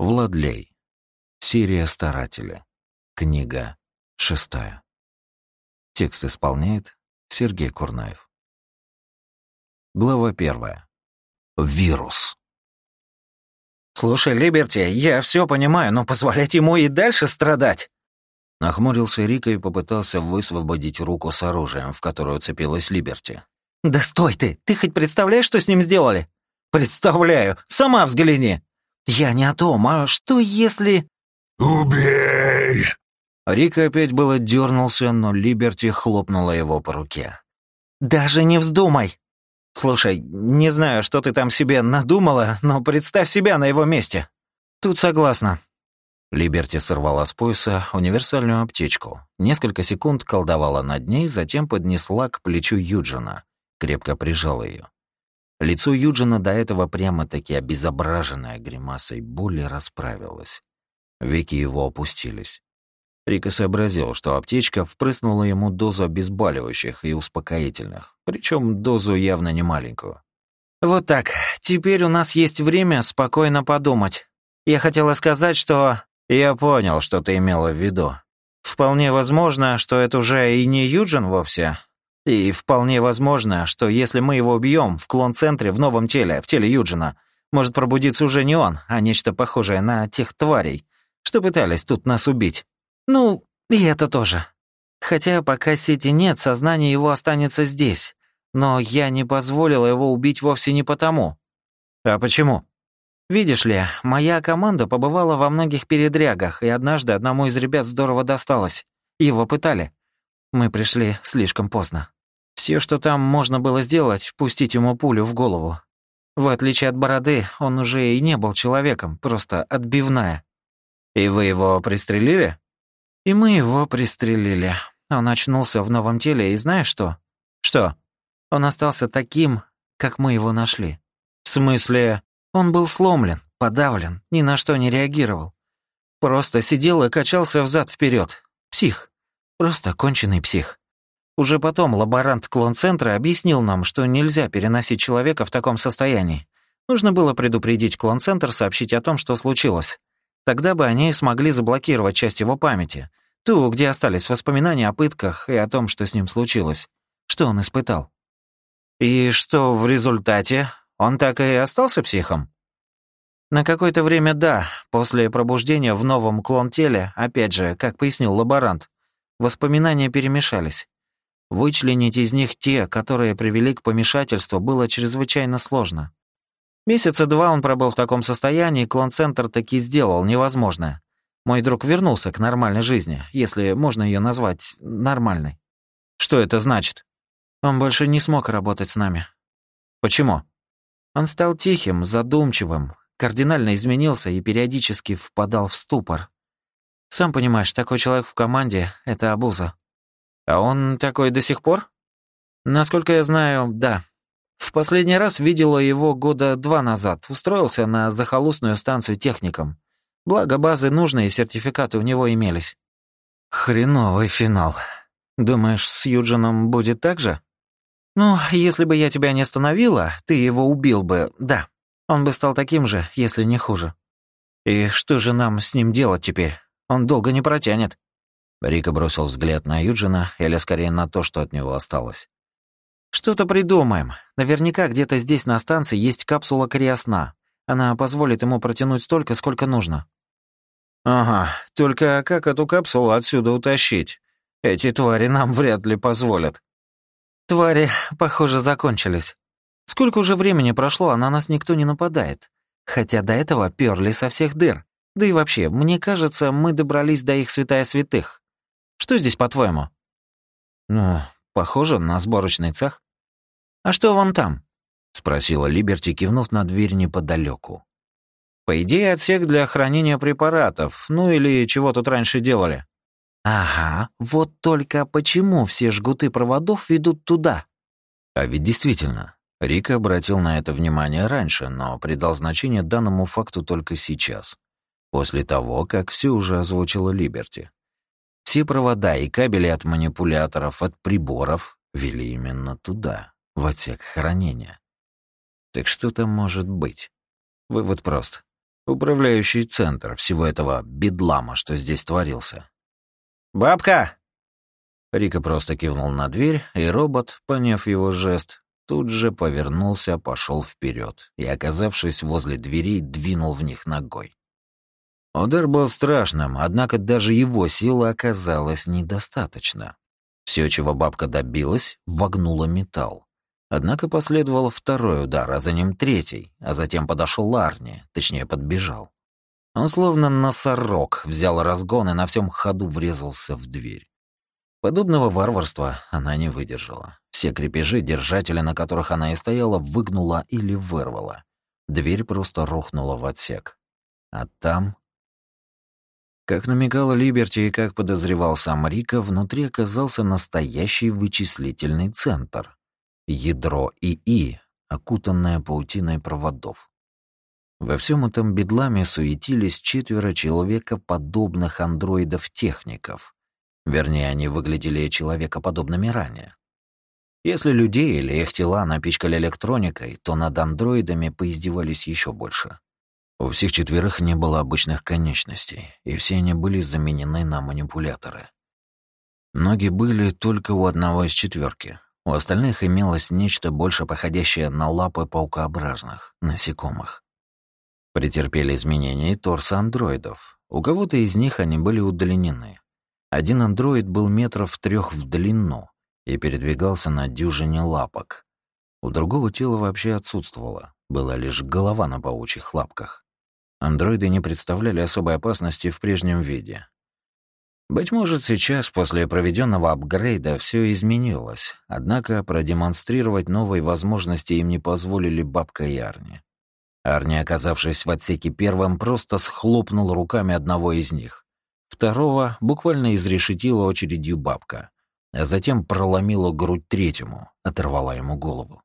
Владлей. Серия старателя. Книга шестая. Текст исполняет Сергей Курнаев. Глава первая. Вирус. «Слушай, Либерти, я все понимаю, но позволять ему и дальше страдать?» Нахмурился Рика и попытался высвободить руку с оружием, в которую уцепилась Либерти. «Да стой ты! Ты хоть представляешь, что с ним сделали?» «Представляю! Сама взгляни!» «Я не о том, а что если...» «Убей!» Рика опять было дернулся, но Либерти хлопнула его по руке. «Даже не вздумай!» «Слушай, не знаю, что ты там себе надумала, но представь себя на его месте. Тут согласна». Либерти сорвала с пояса универсальную аптечку. Несколько секунд колдовала над ней, затем поднесла к плечу Юджина, крепко прижала ее. Лицо Юджина, до этого прямо-таки обезображенное гримасой боли, расправилось. Веки его опустились. Рика сообразил, что аптечка впрыснула ему дозу обезболивающих и успокоительных, причем дозу явно не маленькую. «Вот так. Теперь у нас есть время спокойно подумать. Я хотела сказать, что...» «Я понял, что ты имела в виду. Вполне возможно, что это уже и не Юджин вовсе, и вполне возможно, что если мы его убьем в клон-центре в новом теле, в теле Юджина, может пробудиться уже не он, а нечто похожее на тех тварей, что пытались тут нас убить. Ну, и это тоже. Хотя пока сети нет, сознание его останется здесь. Но я не позволила его убить вовсе не потому. А почему? Видишь ли, моя команда побывала во многих передрягах, и однажды одному из ребят здорово досталось. Его пытали. Мы пришли слишком поздно. Все, что там можно было сделать, пустить ему пулю в голову. В отличие от Бороды, он уже и не был человеком, просто отбивная. И вы его пристрелили? И мы его пристрелили. Он очнулся в новом теле, и знаешь что? Что? Он остался таким, как мы его нашли. В смысле? Он был сломлен, подавлен, ни на что не реагировал. Просто сидел и качался взад вперед. Псих. Просто конченый псих. Уже потом лаборант клон-центра объяснил нам, что нельзя переносить человека в таком состоянии. Нужно было предупредить клон-центр, сообщить о том, что случилось. Тогда бы они смогли заблокировать часть его памяти. Ту, где остались воспоминания о пытках и о том, что с ним случилось. Что он испытал. И что в результате? Он так и остался психом? На какое-то время да. После пробуждения в новом клон-теле, опять же, как пояснил лаборант, Воспоминания перемешались. Вычленить из них те, которые привели к помешательству, было чрезвычайно сложно. Месяца два он пробыл в таком состоянии, клон-центр таки сделал невозможное. Мой друг вернулся к нормальной жизни, если можно ее назвать нормальной. Что это значит? Он больше не смог работать с нами. Почему? Он стал тихим, задумчивым, кардинально изменился и периодически впадал в ступор. Сам понимаешь, такой человек в команде — это обуза. А он такой до сих пор? Насколько я знаю, да. В последний раз видела его года два назад. Устроился на захолустную станцию техником. Благо базы нужные, сертификаты у него имелись. Хреновый финал. Думаешь, с Юджином будет так же? Ну, если бы я тебя не остановила, ты его убил бы, да. Он бы стал таким же, если не хуже. И что же нам с ним делать теперь? Он долго не протянет». Рика бросил взгляд на Юджина, или скорее на то, что от него осталось. «Что-то придумаем. Наверняка где-то здесь на станции есть капсула криосна. Она позволит ему протянуть столько, сколько нужно». «Ага, только как эту капсулу отсюда утащить? Эти твари нам вряд ли позволят». «Твари, похоже, закончились. Сколько уже времени прошло, а на нас никто не нападает. Хотя до этого перли со всех дыр. Да и вообще, мне кажется, мы добрались до их святая святых. Что здесь, по-твоему?» «Ну, похоже на сборочный цех». «А что вон там?» — спросила Либерти, кивнув на дверь неподалеку. «По идее, отсек для хранения препаратов, ну или чего тут раньше делали». «Ага, вот только почему все жгуты проводов ведут туда?» А ведь действительно, Рика обратил на это внимание раньше, но придал значение данному факту только сейчас после того, как все уже озвучила Либерти. Все провода и кабели от манипуляторов, от приборов вели именно туда, в отсек хранения. Так что там может быть? Вывод прост. управляющий центр всего этого бедлама, что здесь творился. «Бабка!» Рика просто кивнул на дверь, и робот, поняв его жест, тут же повернулся, пошел вперед и, оказавшись возле дверей, двинул в них ногой. Удар был страшным, однако даже его силы оказалось недостаточно. Все, чего бабка добилась, вогнула металл. Однако последовал второй удар, а за ним третий, а затем подошел Ларни, точнее подбежал. Он словно носорог взял разгон и на всем ходу врезался в дверь. Подобного варварства она не выдержала. Все крепежи, держатели, на которых она и стояла, выгнула или вырвала. Дверь просто рухнула в отсек. А там как намекала Либерти и как подозревал сам Рика, внутри оказался настоящий вычислительный центр. Ядро ИИ, окутанное паутиной проводов. Во всем этом бедламе суетились четверо человекоподобных андроидов-техников. Вернее, они выглядели человекоподобными ранее. Если людей или их тела напичкали электроникой, то над андроидами поиздевались еще больше. У всех четверых не было обычных конечностей, и все они были заменены на манипуляторы. Ноги были только у одного из четверки. У остальных имелось нечто больше походящее на лапы паукообразных, насекомых. Претерпели изменения и торса андроидов. У кого-то из них они были удлинены. Один андроид был метров трех в длину и передвигался на дюжине лапок. У другого тела вообще отсутствовало, была лишь голова на паучьих лапках. Андроиды не представляли особой опасности в прежнем виде. Быть может, сейчас, после проведенного апгрейда, все изменилось, однако продемонстрировать новые возможности им не позволили бабка и Арни. Арни, оказавшись в отсеке первым, просто схлопнул руками одного из них. Второго буквально изрешетила очередью бабка, а затем проломила грудь третьему, оторвала ему голову.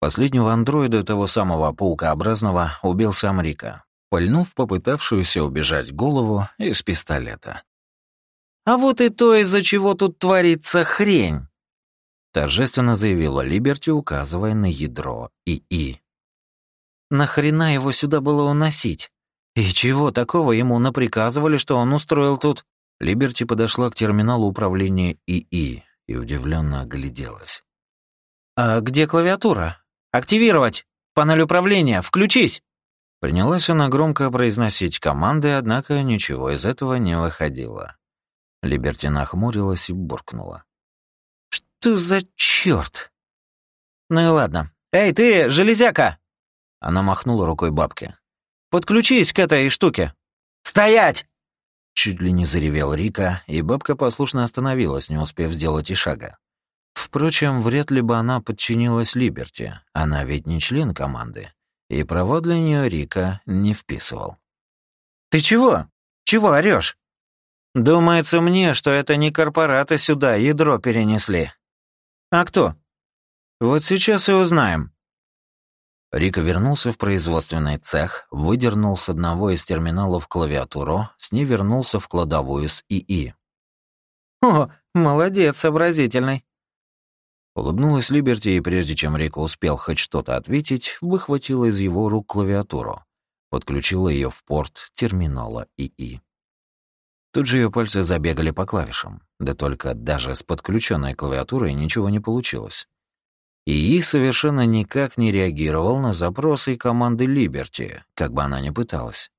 Последнего андроида, того самого паукообразного, убил сам Рика, пальнув попытавшуюся убежать голову из пистолета. «А вот и то, из-за чего тут творится хрень», — торжественно заявила Либерти, указывая на ядро ИИ. «Нахрена его сюда было уносить? И чего такого ему наприказывали, что он устроил тут?» Либерти подошла к терминалу управления ИИ и удивленно огляделась. «А где клавиатура? Активировать! Панель управления! Включись!» Принялась она громко произносить команды, однако ничего из этого не выходило. Либерти нахмурилась и буркнула. «Что за чёрт?» «Ну и ладно. Эй, ты, железяка!» Она махнула рукой бабке. «Подключись к этой штуке!» «Стоять!» Чуть ли не заревел Рика, и бабка послушно остановилась, не успев сделать и шага. Впрочем, вряд ли бы она подчинилась Либерти. Она ведь не член команды и права для нее Рика не вписывал. «Ты чего? Чего орешь? Думается мне, что это не корпораты сюда ядро перенесли. А кто? Вот сейчас и узнаем». Рика вернулся в производственный цех, выдернул с одного из терминалов клавиатуру, с ней вернулся в кладовую с ИИ. «О, молодец, сообразительный. Улыбнулась Либерти, и прежде чем Рика успел хоть что-то ответить, выхватила из его рук клавиатуру, подключила ее в порт терминала ИИ. Тут же ее пальцы забегали по клавишам, да только даже с подключенной клавиатурой ничего не получилось. ИИ совершенно никак не реагировал на запросы команды Либерти, как бы она ни пыталась.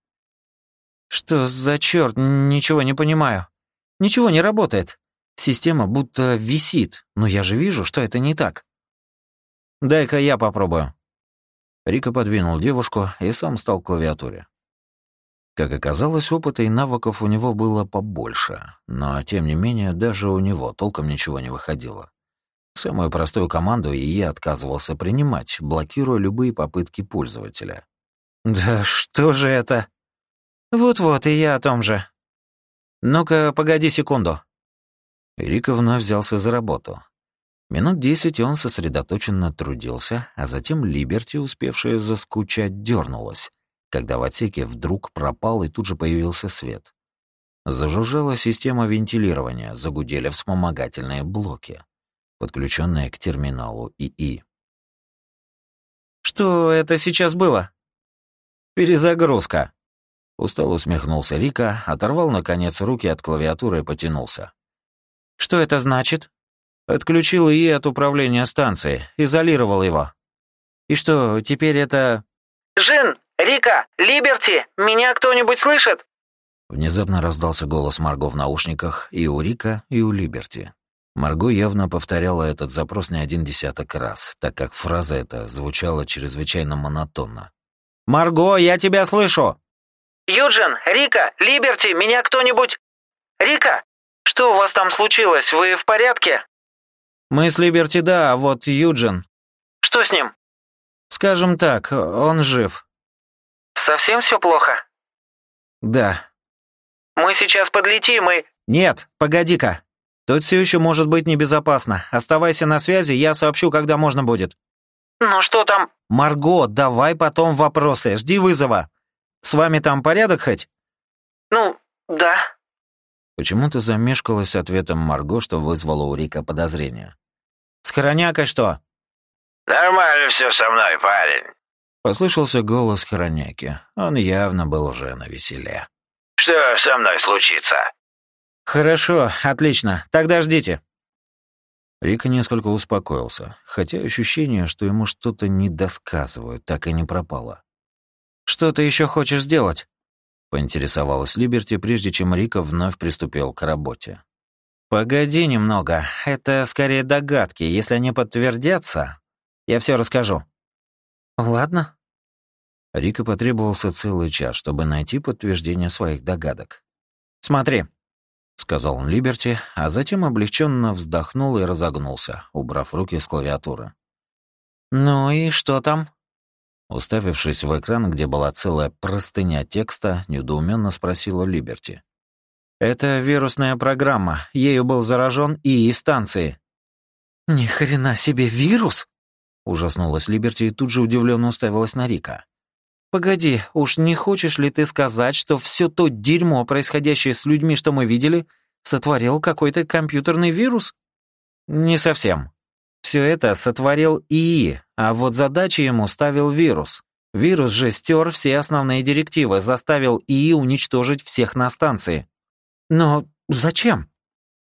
«Что за черт? Ничего не понимаю. Ничего не работает. Система будто висит, но я же вижу, что это не так. Дай-ка я попробую. Рика подвинул девушку и сам стал к клавиатуре. Как оказалось, опыта и навыков у него было побольше, но, тем не менее, даже у него толком ничего не выходило. Самую простую команду и я отказывался принимать, блокируя любые попытки пользователя. «Да что же это?» «Вот-вот, и я о том же. Ну-ка, погоди секунду». Рика вновь взялся за работу. Минут десять он сосредоточенно трудился, а затем Либерти, успевшая заскучать, дернулась, когда в отсеке вдруг пропал и тут же появился свет. Зажужжала система вентилирования, загудели вспомогательные блоки, подключенные к терминалу ИИ. «Что это сейчас было?» «Перезагрузка», Устало усмехнулся Рика, оторвал, наконец, руки от клавиатуры и потянулся. «Что это значит?» «Отключил ИИ от управления станцией, изолировал его. И что, теперь это...» «Жин! Рика! Либерти! Меня кто-нибудь слышит?» Внезапно раздался голос Марго в наушниках и у Рика, и у Либерти. Марго явно повторяла этот запрос не один десяток раз, так как фраза эта звучала чрезвычайно монотонно. «Марго, я тебя слышу!» «Юджин, Рика, Либерти, меня кто-нибудь...» «Рика, что у вас там случилось? Вы в порядке?» «Мы с Либерти, да, а вот Юджин...» «Что с ним?» «Скажем так, он жив». «Совсем все плохо?» «Да». «Мы сейчас подлетим и...» «Нет, погоди-ка. Тут все еще может быть небезопасно. Оставайся на связи, я сообщу, когда можно будет». «Ну что там?» «Марго, давай потом вопросы, жди вызова. С вами там порядок хоть?» «Ну, да». Почему-то замешкалась ответом Марго, что вызвало у Рика подозрение. «С Хоронякой что?» «Нормально все со мной, парень». Послышался голос Хороняки. Он явно был уже на веселе. «Что со мной случится?» «Хорошо, отлично. Тогда ждите». Рика несколько успокоился, хотя ощущение, что ему что-то недосказывают, так и не пропало. «Что ты еще хочешь сделать?» — поинтересовалась Либерти, прежде чем Рика вновь приступил к работе. «Погоди немного. Это скорее догадки. Если они подтвердятся, я все расскажу». «Ладно». Рика потребовался целый час, чтобы найти подтверждение своих догадок. «Смотри», — сказал он Либерти, а затем облегченно вздохнул и разогнулся, убрав руки с клавиатуры. «Ну и что там?» Уставившись в экран, где была целая простыня текста, недоуменно спросила Либерти. «Это вирусная программа. Ею был заражен ИИ станции». «Ни хрена себе вирус!» Ужаснулась Либерти и тут же удивленно уставилась на Рика. «Погоди, уж не хочешь ли ты сказать, что все то дерьмо, происходящее с людьми, что мы видели, сотворил какой-то компьютерный вирус?» «Не совсем. Все это сотворил ИИ, а вот задачи ему ставил вирус. Вирус же стер все основные директивы, заставил ИИ уничтожить всех на станции. Но зачем?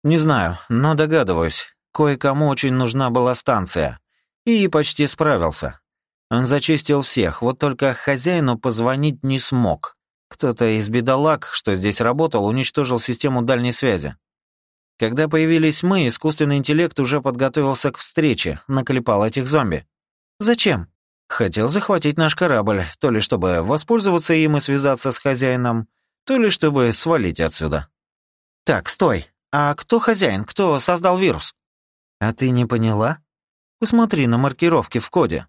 Не знаю, но догадываюсь. Кое-кому очень нужна была станция. ИИ почти справился. Он зачистил всех, вот только хозяину позвонить не смог. Кто-то из бедолаг, что здесь работал, уничтожил систему дальней связи. Когда появились мы, искусственный интеллект уже подготовился к встрече, наклепал этих зомби. Зачем? Хотел захватить наш корабль, то ли чтобы воспользоваться им и связаться с хозяином, то ли чтобы свалить отсюда. Так, стой. А кто хозяин? Кто создал вирус? А ты не поняла? Посмотри на маркировки в коде.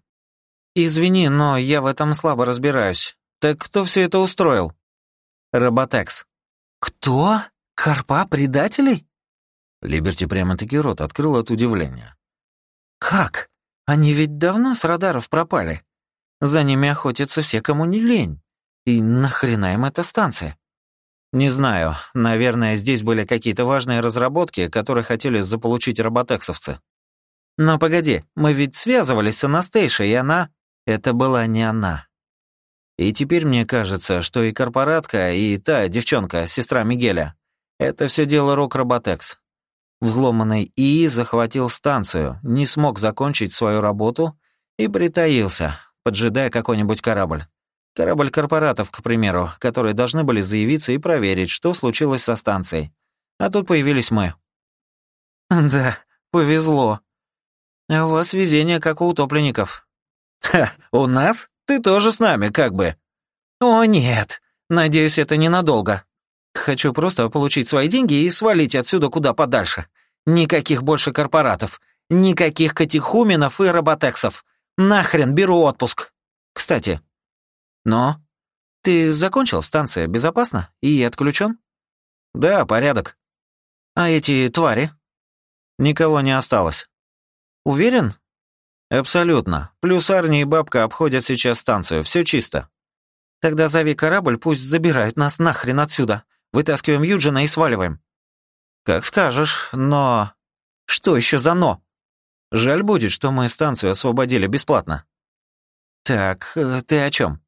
Извини, но я в этом слабо разбираюсь. Так кто все это устроил? Роботекс. Кто? Карпа предателей? Либерти прямо-таки рот открыл от удивления. «Как? Они ведь давно с радаров пропали. За ними охотятся все, кому не лень. И нахрена им эта станция?» «Не знаю. Наверное, здесь были какие-то важные разработки, которые хотели заполучить роботексовцы. Но погоди, мы ведь связывались с Анастейшей, и она... Это была не она. И теперь мне кажется, что и корпоратка, и та девчонка, сестра Мигеля, это все дело рук Роботекс. Взломанный ИИ захватил станцию, не смог закончить свою работу и притаился, поджидая какой-нибудь корабль. Корабль корпоратов, к примеру, которые должны были заявиться и проверить, что случилось со станцией. А тут появились мы. Да, повезло. А у вас везение, как у утопленников. Ха, у нас? Ты тоже с нами, как бы. О, нет. Надеюсь, это ненадолго. Хочу просто получить свои деньги и свалить отсюда куда подальше. Никаких больше корпоратов, никаких катехуменов и роботексов. Нахрен беру отпуск. Кстати. Но? Ты закончил? Станция безопасна? И отключен? Да, порядок. А эти твари? Никого не осталось. Уверен? Абсолютно. Плюс Арни и Бабка обходят сейчас станцию. Все чисто. Тогда зови корабль, пусть забирают нас нахрен отсюда. Вытаскиваем Юджина и сваливаем». «Как скажешь, но...» «Что еще за «но»?» «Жаль будет, что мы станцию освободили бесплатно». «Так, э, ты о чем?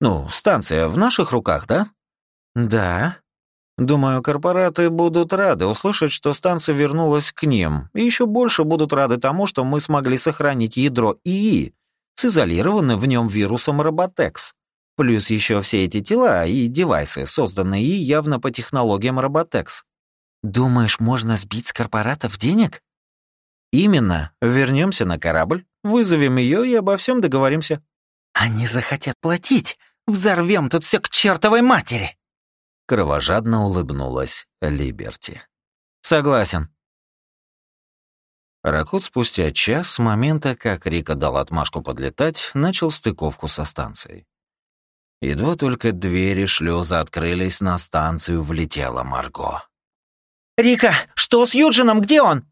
Ну, станция в наших руках, да? Да. Думаю, корпораты будут рады услышать, что станция вернулась к ним, и еще больше будут рады тому, что мы смогли сохранить ядро ИИ с изолированным в нем вирусом Роботекс. Плюс еще все эти тела и девайсы, созданные явно по технологиям Роботекс. Думаешь, можно сбить с корпоратов денег? Именно. Вернемся на корабль, вызовем ее и обо всем договоримся. Они захотят платить. Взорвем тут все к чертовой матери. Кровожадно улыбнулась Либерти. «Согласен». Ракот спустя час с момента, как Рика дал отмашку подлетать, начал стыковку со станцией. Едва только двери шлюза открылись, на станцию влетела Марго. «Рика, что с Юджином? Где он?»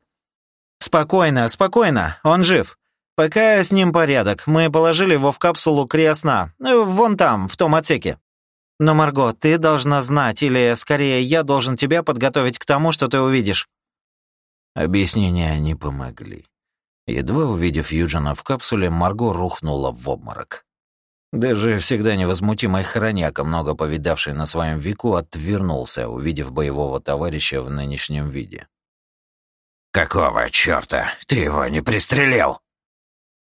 «Спокойно, спокойно, он жив. Пока с ним порядок. Мы положили его в капсулу кресна, э, вон там, в том отсеке. Но, Марго, ты должна знать, или, скорее, я должен тебя подготовить к тому, что ты увидишь». Объяснения не помогли. Едва увидев Юджина в капсуле, Марго рухнула в обморок. Даже всегда невозмутимый хроняка, много повидавший на своем веку, отвернулся, увидев боевого товарища в нынешнем виде. «Какого чёрта? Ты его не пристрелил?»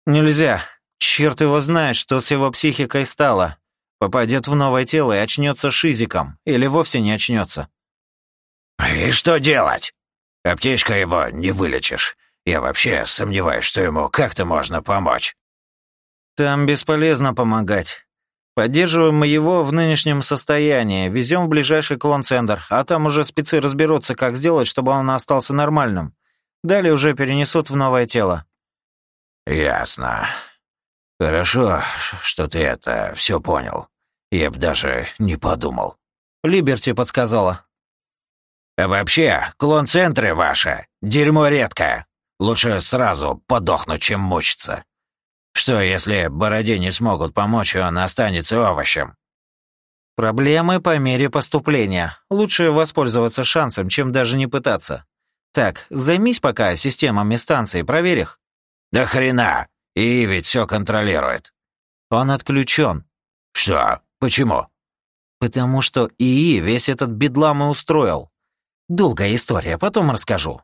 «Нельзя. Черт его знает, что с его психикой стало. Попадет в новое тело и очнется шизиком, или вовсе не очнется. «И что делать? Аптечка его не вылечишь. Я вообще сомневаюсь, что ему как-то можно помочь». «Там бесполезно помогать. Поддерживаем мы его в нынешнем состоянии, везем в ближайший клон-центр, а там уже спецы разберутся, как сделать, чтобы он остался нормальным. Далее уже перенесут в новое тело». «Ясно. «Хорошо, что ты это все понял. Я б даже не подумал». Либерти подсказала. «А вообще, клон-центры ваши — дерьмо редкое. Лучше сразу подохнуть, чем мучиться. Что, если Бороде не смогут помочь, и он останется овощем?» «Проблемы по мере поступления. Лучше воспользоваться шансом, чем даже не пытаться. Так, займись пока системами станции, проверь их». «Да хрена! И ведь все контролирует. Он отключен. Что? Почему? Потому что ИИ весь этот бедлам и устроил. Долгая история, потом расскажу.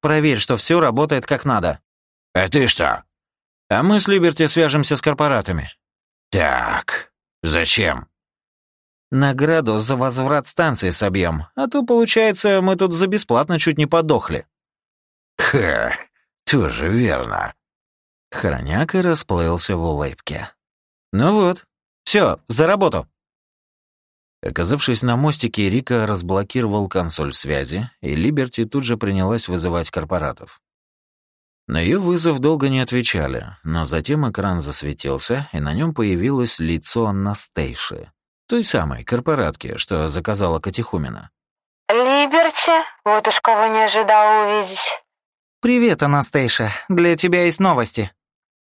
Проверь, что все работает как надо. А ты что? А мы с Либерти свяжемся с корпоратами. Так, зачем? Награду за возврат станции собьем, а то, получается, мы тут за бесплатно чуть не подохли. Ха, тоже верно. Хроняк и расплылся в улыбке. «Ну вот, все, за работу!» Оказавшись на мостике, Рика разблокировал консоль связи, и Либерти тут же принялась вызывать корпоратов. На ее вызов долго не отвечали, но затем экран засветился, и на нем появилось лицо Анастейши, той самой корпоратки, что заказала Катихумина. «Либерти? Вот уж кого не ожидала увидеть». «Привет, Анастейша. Для тебя есть новости».